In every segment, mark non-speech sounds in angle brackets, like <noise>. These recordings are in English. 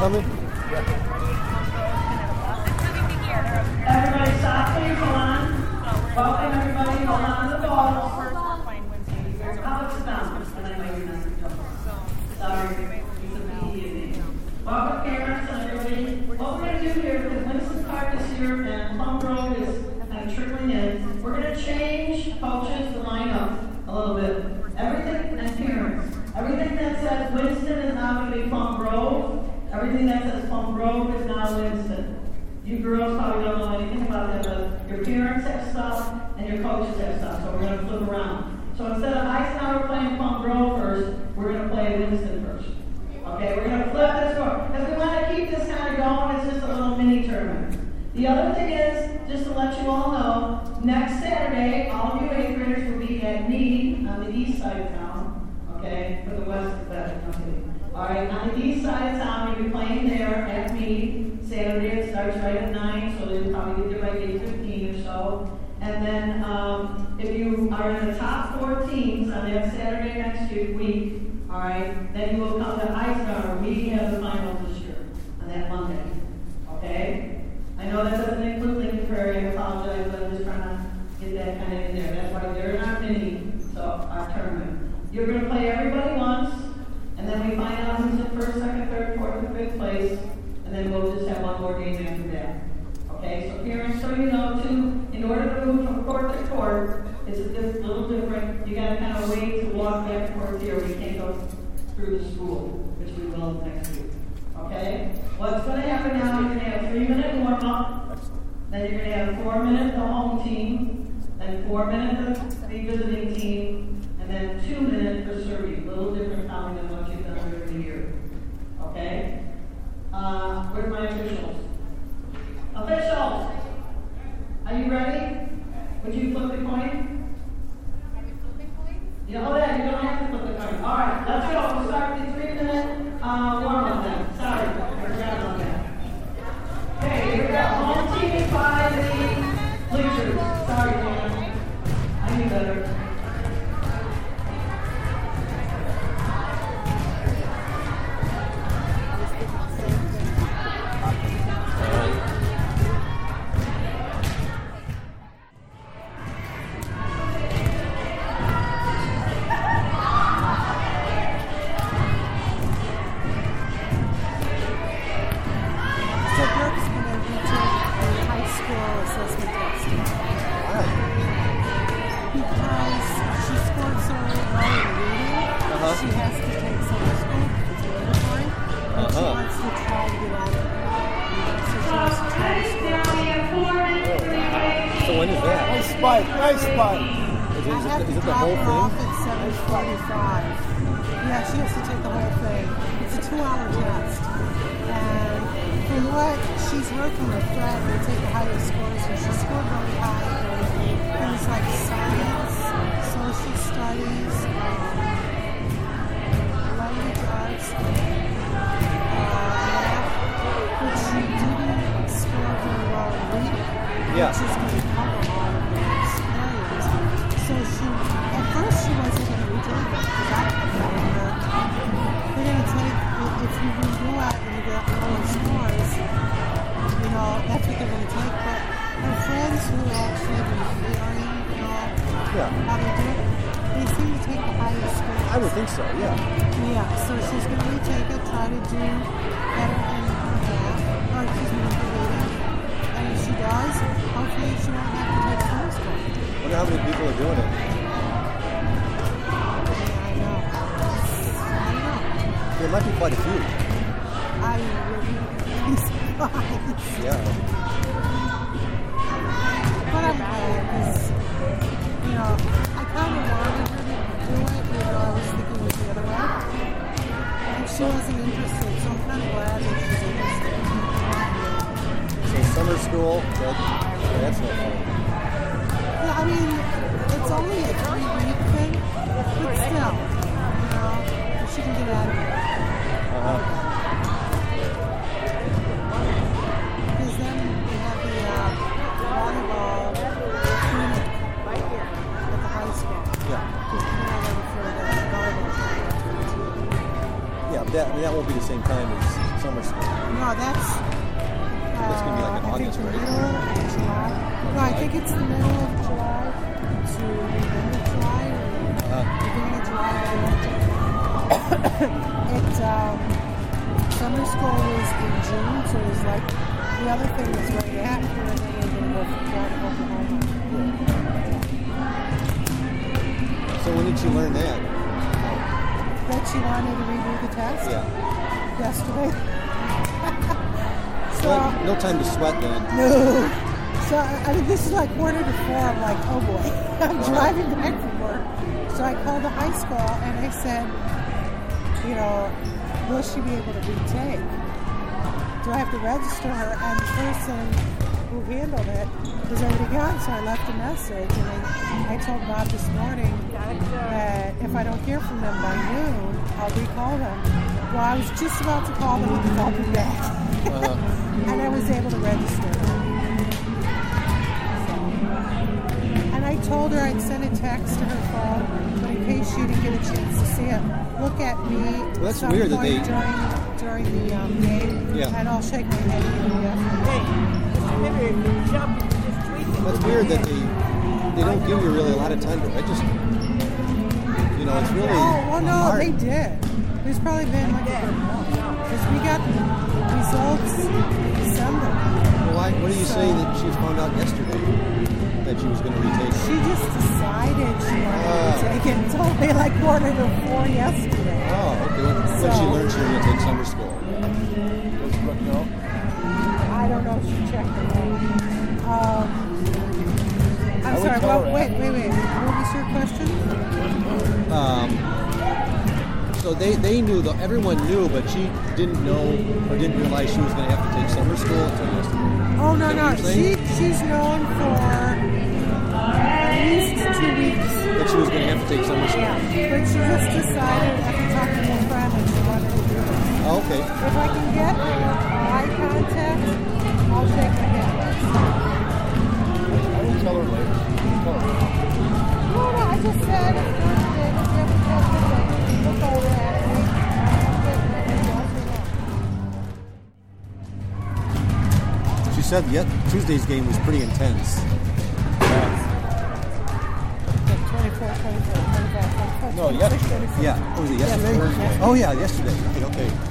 Coming? Everybody stop, please, hold on. Welcome, everybody, hold on to the balls. How about sit down? And I know you're not gonna jump. Sorry, it's a PE evening. Welcome, parents and everybody. What we're gonna do here, because Winston Park is here and Plum Grove is kind of trickling in, we're gonna change coaches to line up a little bit. Everything, and parents, everything that says Winston is now gonna be Plum Grove, everything that says Plum Grove is now Winston. You girls probably don't know anything about that, but your parents have stuff and your coaches have stuff, so we're gonna flip around. So instead of Eisenhower playing Plum Grove first, we're gonna play Winston first. Okay, we're gonna flip this over, because we wanna keep this kind of going, it's just a little mini tournament. The other thing is, just to let you all know, next Saturday, all of you eighth graders will be at Mead on the east side of town, okay, for the west, uh, okay. All right, on the east side of town, you'll be playing there at Mead. Saturday, it starts right at nine, so they'll probably get there by eight fifteen or so. And then, um, if you are in the top four teams Saturday next week, all right, then you will come to Eisenhower. We have the finals this year on that Monday, okay? I know that doesn't include Lincoln Prairie, I apologize, but I'm just trying to get that kind of in there. That's why there are not many, so our tournament. You're gonna play everybody once, and then we find out who's in first, second, third, fourth, and fifth place, and then we'll just have one more game after that. Okay, so parents, so you know too, in order to move from court to court, it's a diff- little You gotta kind of wait to walk back and forth here. We can't go through the school, which we will next week. Okay? What's gonna happen now, you're gonna have a three minute warm up, then you're gonna have four minute the home team, then four minute the, the visiting she has to take the whole thing. It's a two-hour test, and from what she's heard from her friend, they take the highest scores, and she scored really high in things like science, social studies, um, language arts, uh, math, but she didn't score very well in reading Yeah. It and you get lower scores, you know, that's what they're going to take. But her friends who actually have been you know, Yeah. how they do it, they seem to take the highest scores. I would think so, yeah. Yeah, so she's going to retake it, try to do better in her math, or excuse me, in her reading. And if she does, hopefully she won't have to take summer school. wonder how many people are doing it. I know. I know. There might be quite a few. Yeah. But I'm glad because, you know, I kind of wanted her to do it, I was thinking it was the other. And she wasn't interested, so I'm kind of glad that she's interested. So summer school, that, that's no fun. Yeah, I mean, it's only a three-week thing, but still, you know, she can get out of it. Uh-huh. That, I mean, that won't be the same time as summer school. No, that's. Uh, That's gonna be like an I think August, right? July. No, I think it's the middle of July to the end of July or Uh, beginning of July. I it um, summer school is in June, so it's like the other thing was right after, and then going to go to Oklahoma. so when did you learn that? That she wanted to redo the test Yeah. yesterday. <laughs> so. Well, no time to sweat then. No. So I mean, this is like quarter to four. I'm like, oh boy, <laughs> I'm driving back from work. So I called the high school and I said, you know, will she be able to retake? Do I have to register her? And the person who handled it was already gone, so I left a message. And I, I told Bob this morning that if I don't hear from them by noon, I'll recall them. Well, I was just about to call them and they called me back. Uh-huh. <laughs> and I was able to register her. And I told her I'd send a text to her phone, but in case she didn't get a chance to see it, look at me Well, that's some weird that they- during during the um, game, Yeah. and I'll shake my head and give you a That's weird that they they don't give you really a lot of time to register. You know, it's really Oh well, no, hard. they did. There's probably been like a because we got the results in December. Well, why, what do you say that she found out yesterday that she was going to retake? She just decided she wanted Ah. to take it. It me like quarter to four yesterday. Oh, okay. When, when she learned she was going to take summer school. I don't know if she checked the name. Um, I'm sorry. Well, wait, wait, wait. What was your question? Um, so they, they knew, though, everyone knew, but she didn't know or didn't realize she was going to have to take summer school. Oh no, that no. She she's known for at least two weeks. That she was going to have to take summer school. Yeah, but she just decided after talking to her friend that she wanted to do. Oh, okay. If I can get her eye contact, I'll shake my head. I will tell her later. Tell her. No, no, I just said if you're if have a chance to look over at me. She said yet Tuesday's game was pretty intense. 24, 24, 25, 25, No, yesterday. Yeah. Oh, was it yesterday? Yesterday. Oh, yeah, yesterday. Right, okay.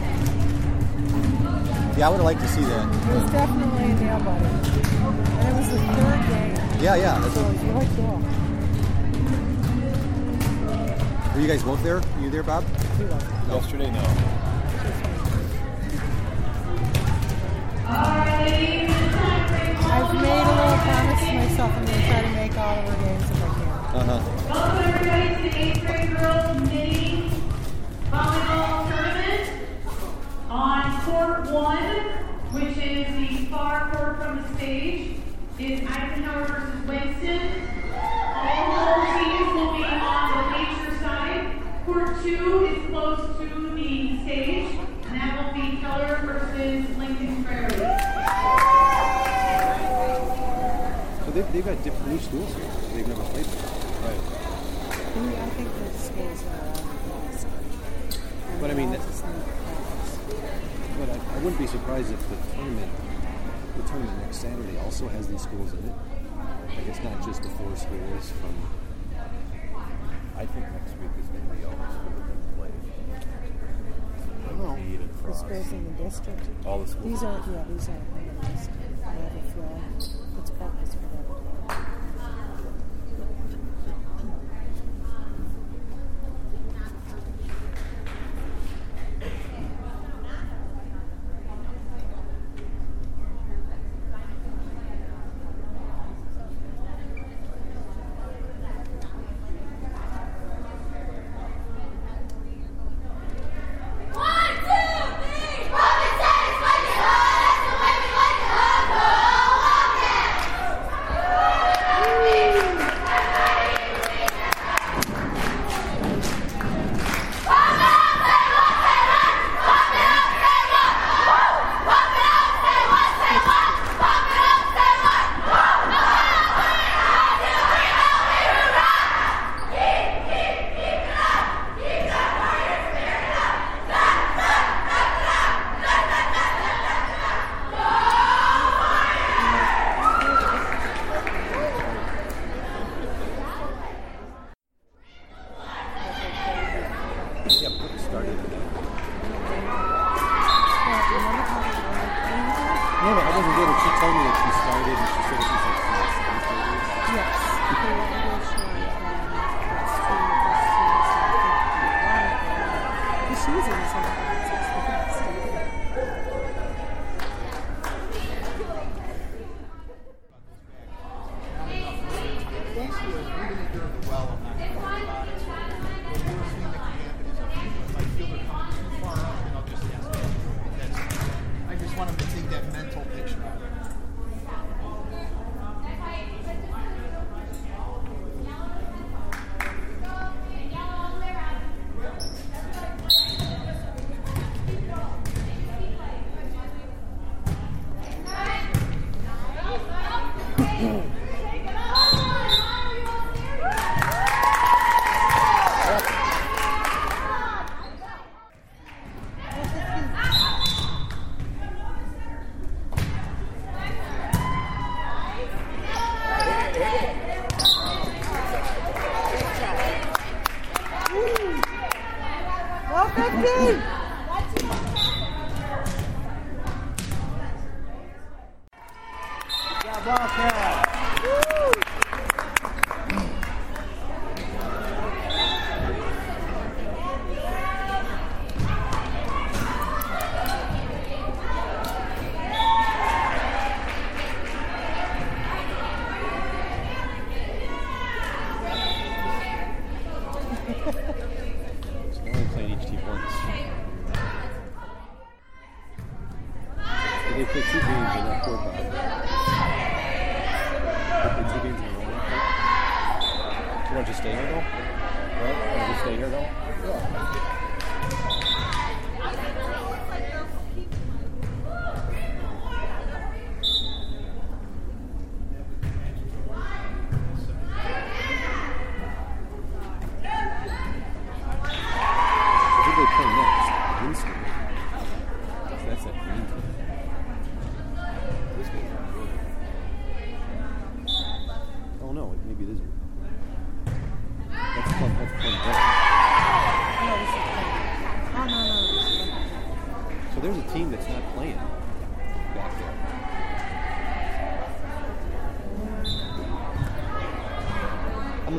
Yeah, I would have liked to see that. It was definitely a nail biter. And it was the third game. Yeah, yeah. That's So it was really cool. Were you guys both there? Were you there, Bob? He was. Yesterday, no. I've made a little promise to myself I'm going to try to make all of her games if I can. Uh huh. Welcome everybody to the eighth grade girls mini volleyball tournament on court one, which is the far court from the stage, is Eisenhower versus Winston. All four teams will be on the nature side. Court two is close to the stage, and that will be Keller versus Lincoln Prairie. So they've, they've got different new schools here. They've never played before. Right. I think the schools are on the stage. But I mean, they're all just need practice. But I, I wouldn't be surprised if the tournament, the tournament next Saturday also has these schools in it. Like it's not just the four schools from. I think next week is going to be all the schools that play. Oh, I. Mead and The schools in the district. All the schools. These aren't, yeah, these aren't in the district. I have a feeling it's practice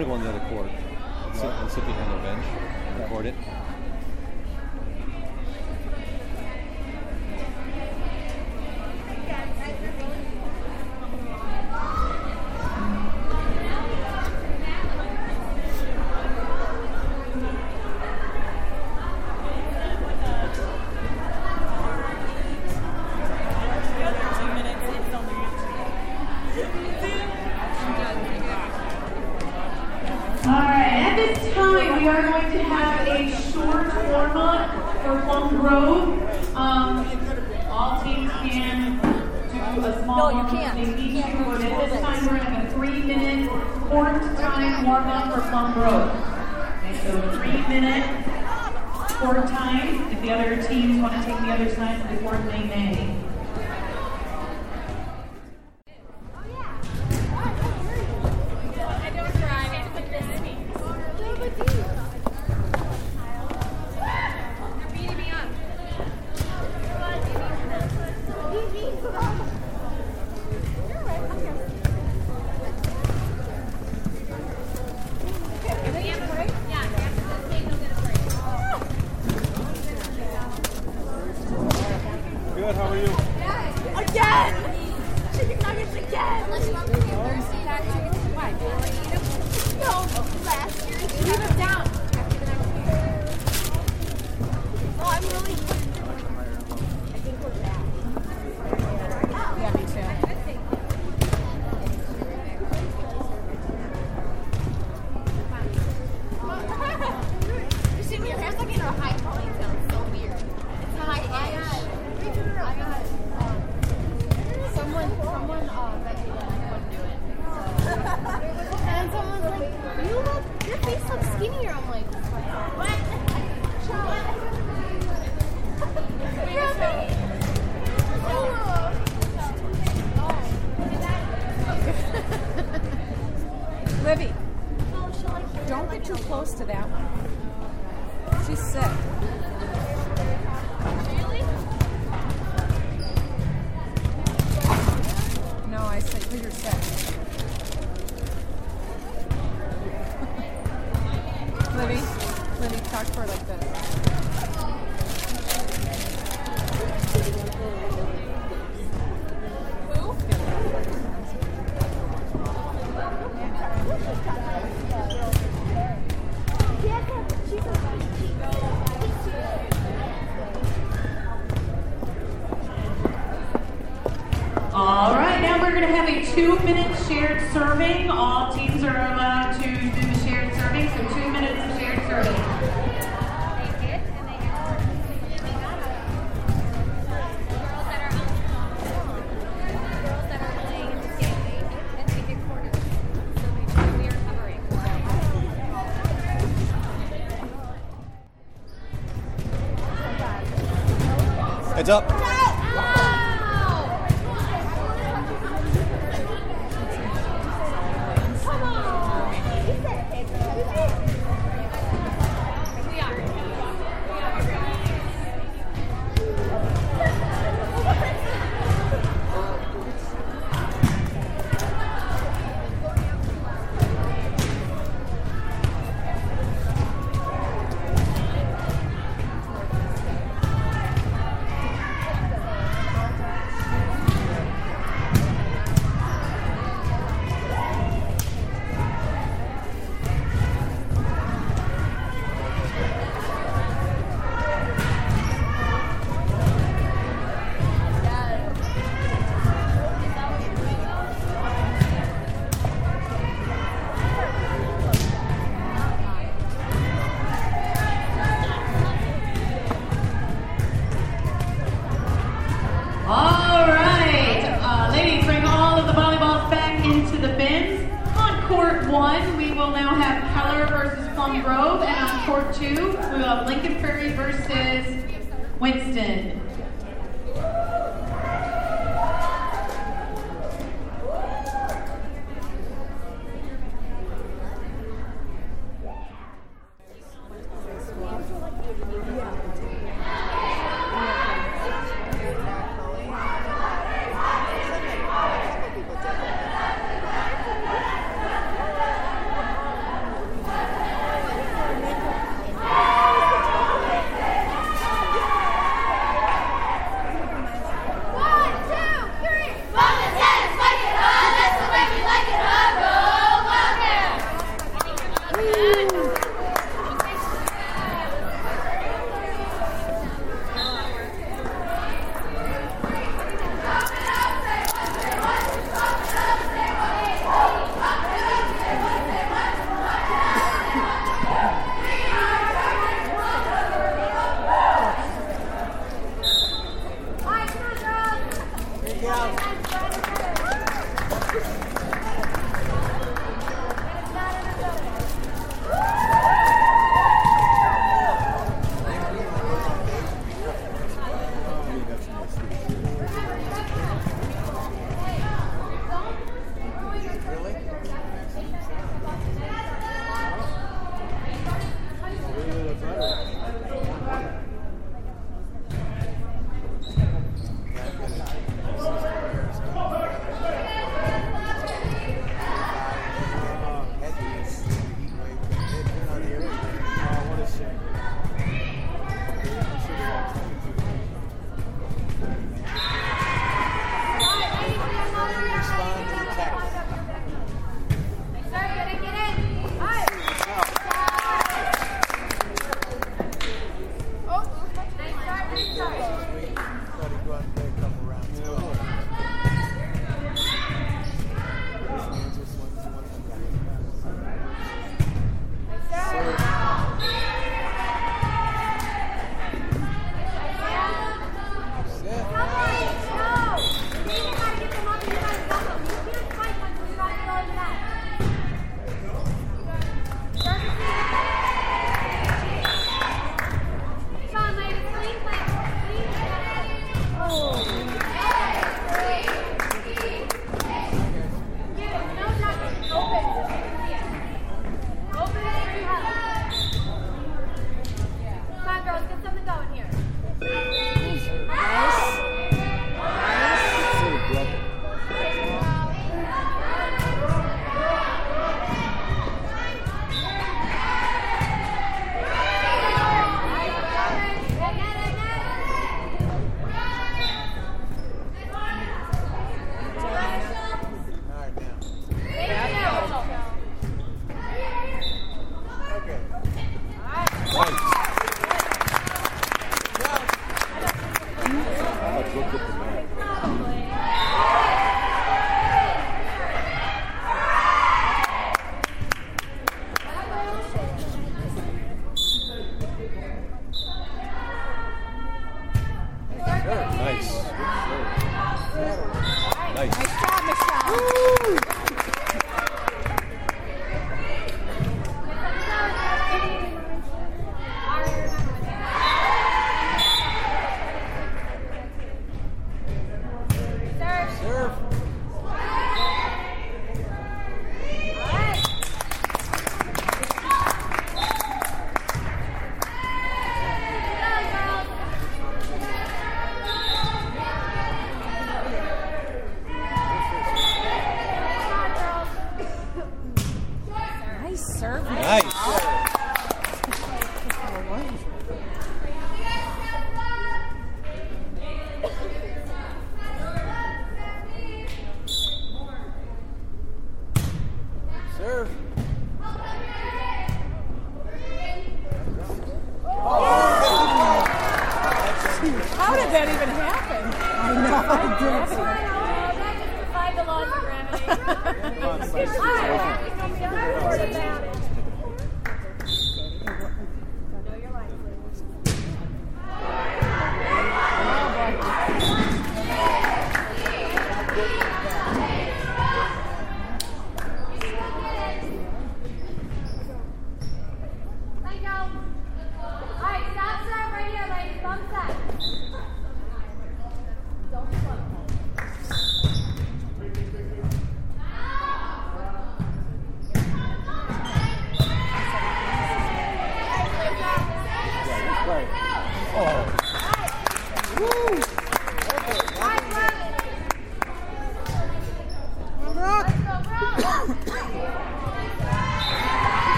Gonna go on the other court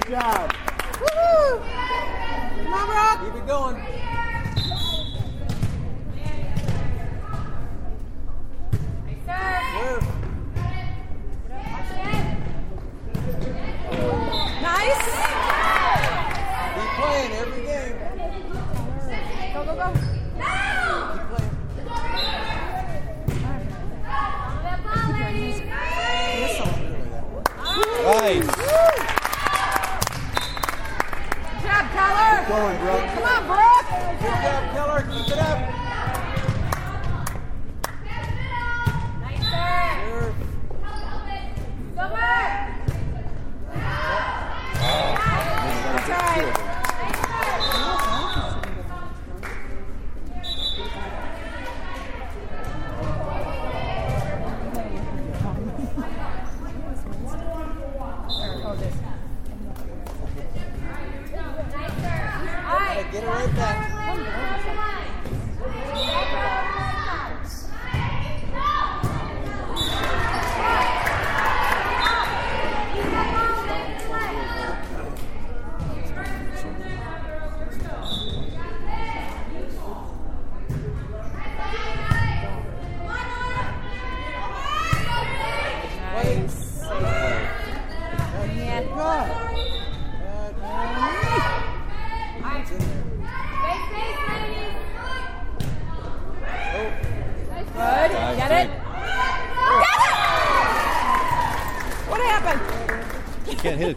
Good job. Woo-hoo. Come on, Brock. Keep it going. Serve. Serve. going, bro. Come on, bro.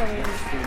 Thank you.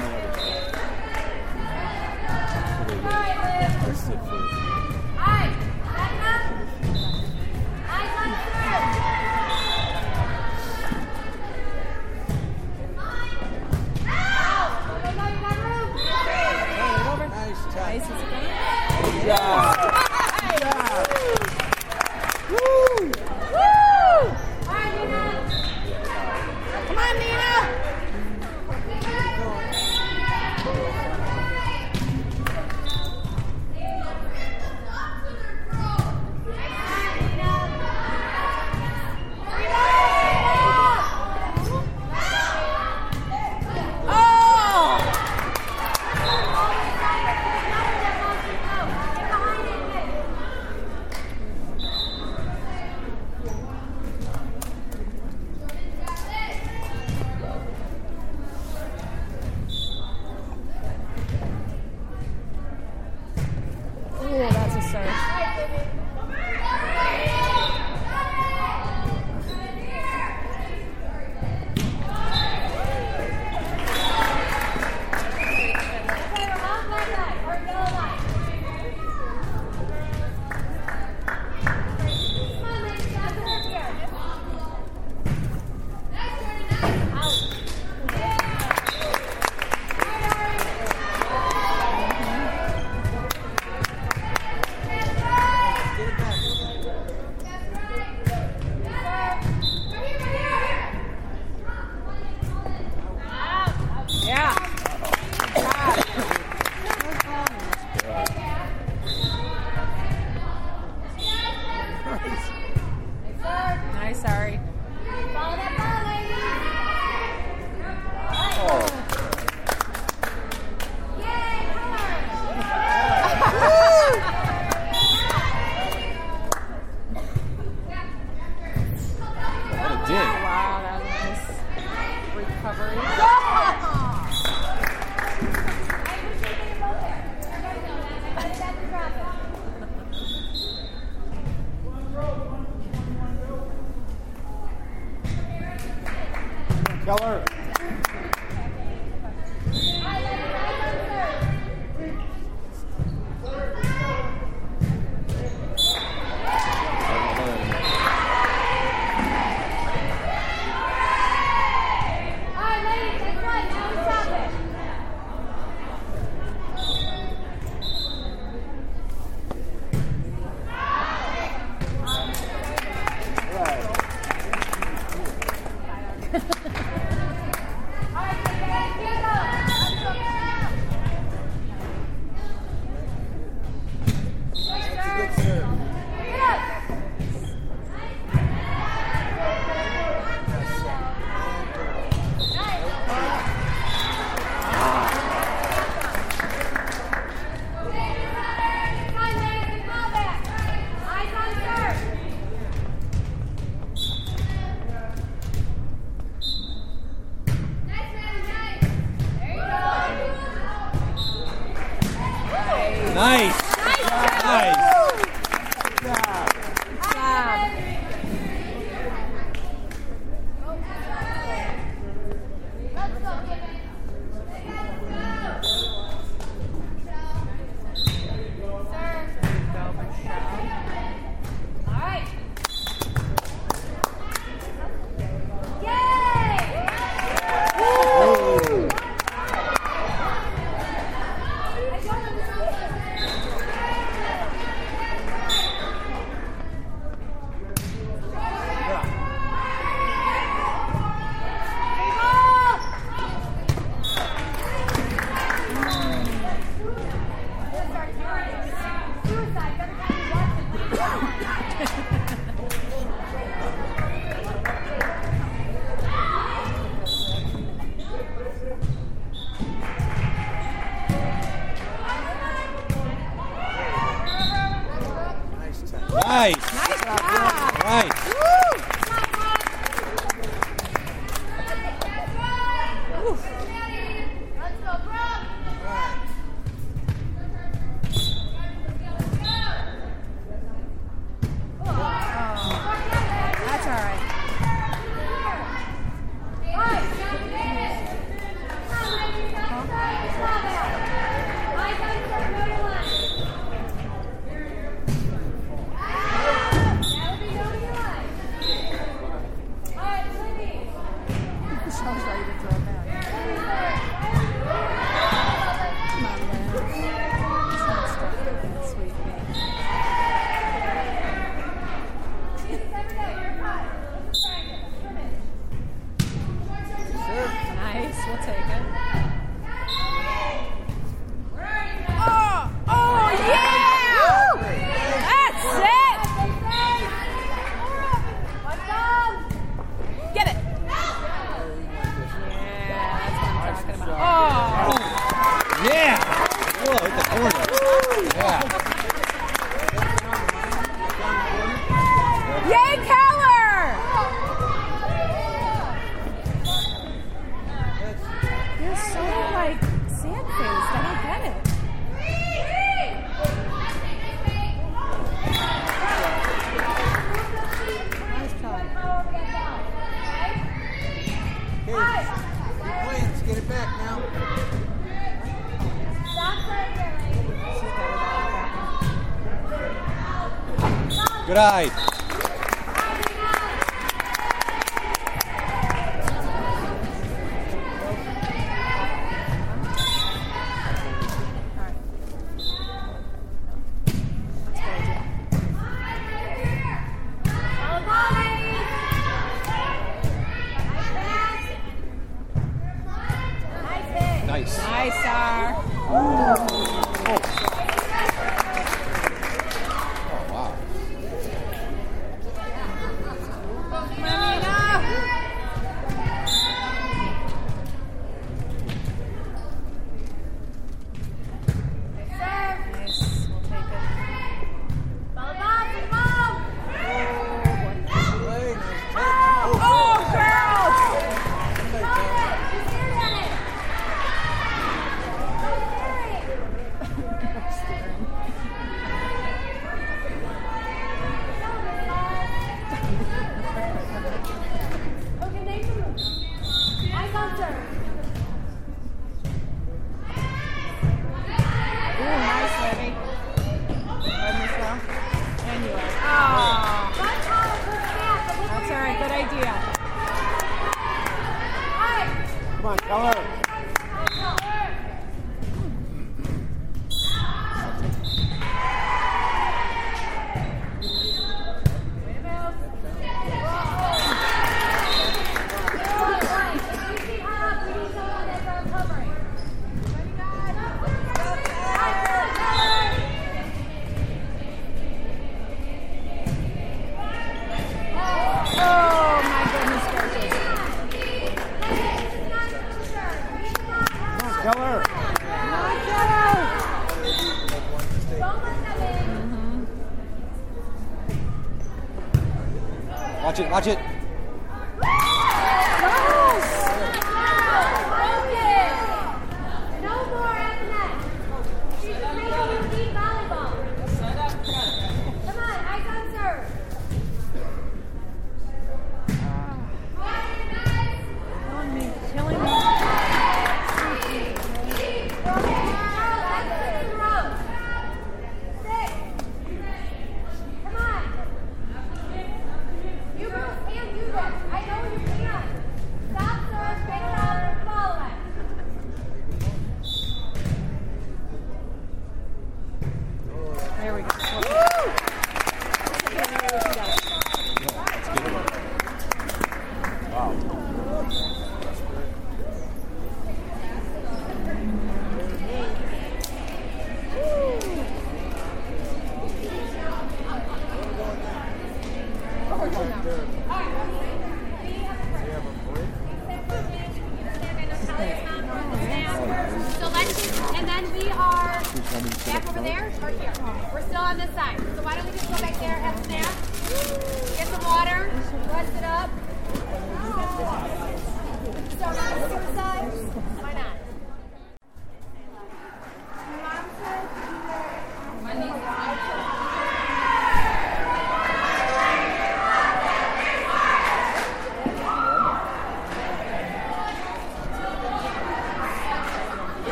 Got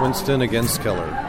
Winston against Keller.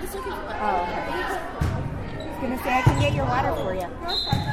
this one. Oh, okay. I was gonna say I can get your water for you.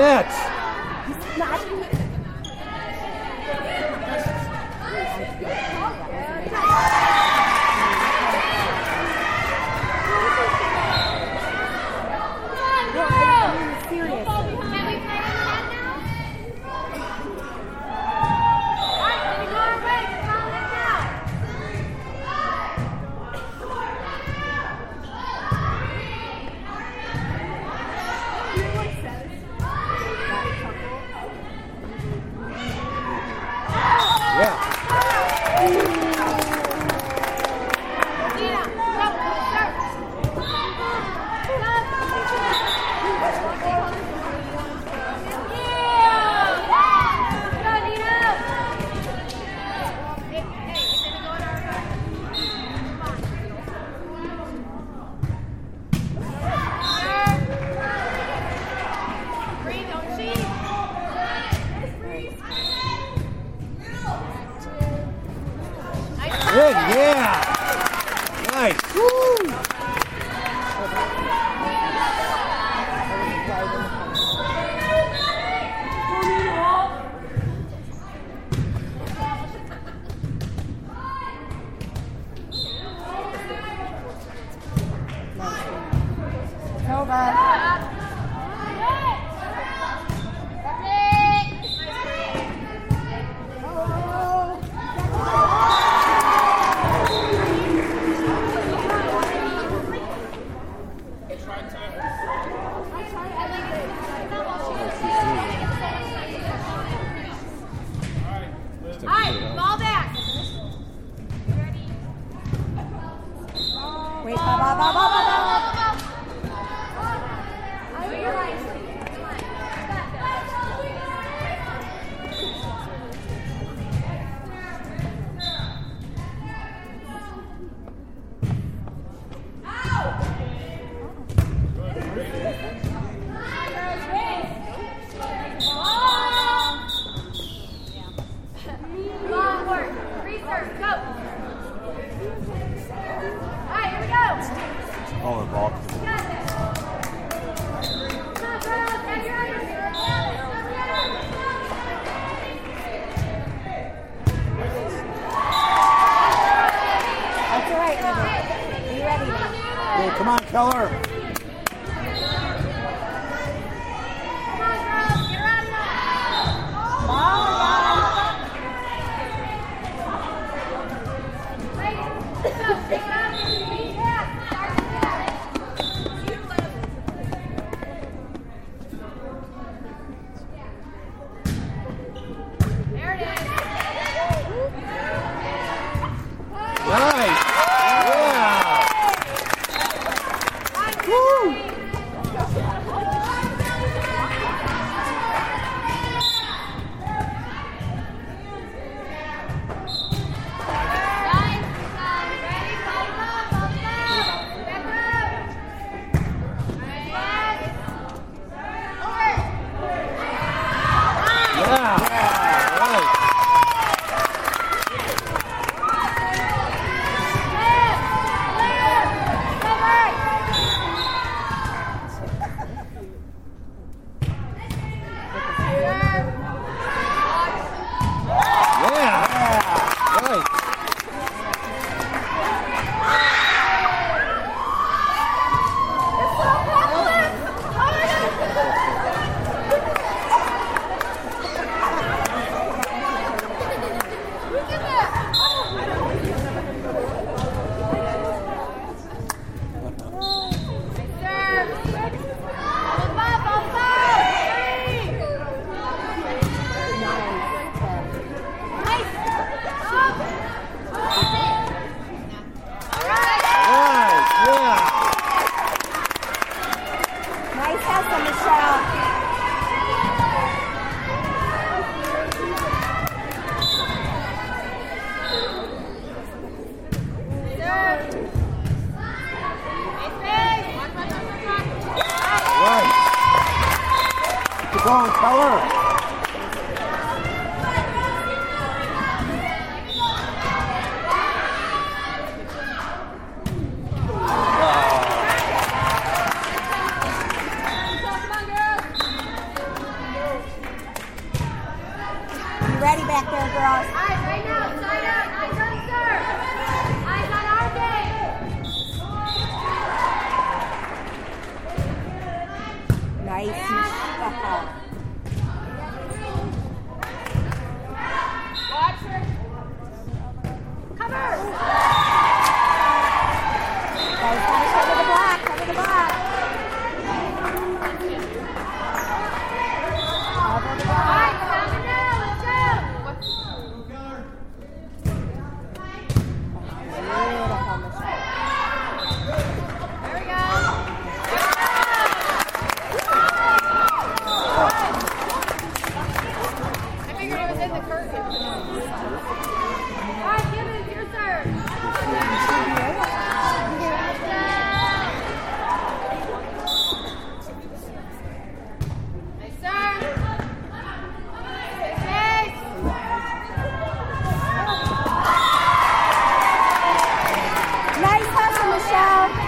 Net. All involved.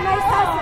na estação. Tá